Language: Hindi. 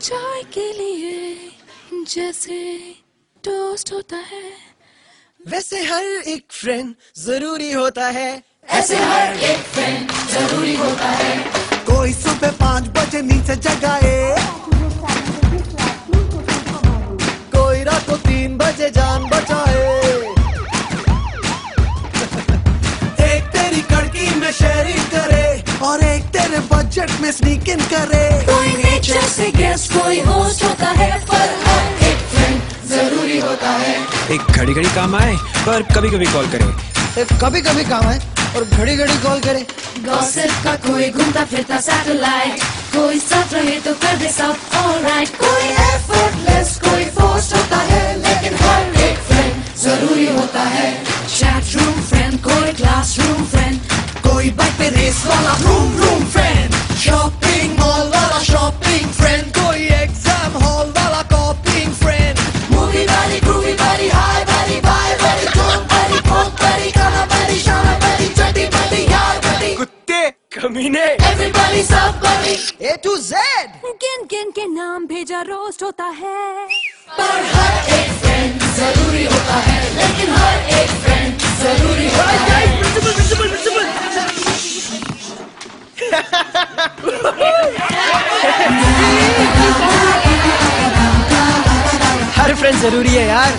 चाय के लिए जैसे टोस्ट होता है। वैसे हर एक फ्रेंड ज़रूरी होता है। ऐसे हर एक फ्रेंड ज़रूरी होता है। कोई सुबह पाँच बजे नीचे जगाए। कोई रात को तीन बजे जान बजट में स्नीक इन करे। कोई नेचर से गेस्ट कोई होस्ट होता है पर हर एक फ्रेंड ज़रूरी होता है। एक घड़ी घड़ी काम आए पर कभी कभी कॉल करे। एक कभी कभी काम आए और घड़ी घड़ी कॉल करे। गॉसिप का कोई घूमता फिरता सैटेलाइट कोई साथ रहे तो कर दे सब ऑलराइट कोई एफर्टलेस कोई फोर्स होता है लेकिन हर एक फ्रेंड ज़रूरी होता है। चैट रूम फ्रेंड कोई क्लासरूम फ्रेंड कोई बाइक पे रेस वाला रूम रूम कमीने। एवरीबॉडी सब वाली ए टू जेड किन किन के नाम भेजा रोस्ट होता है? पर हर एक फ्रेंड ज़रूरी होता है लेकिन हर एक फ्रेंड ज़रूरी होता है। हर फ्रेंड ज़रूरी है यार।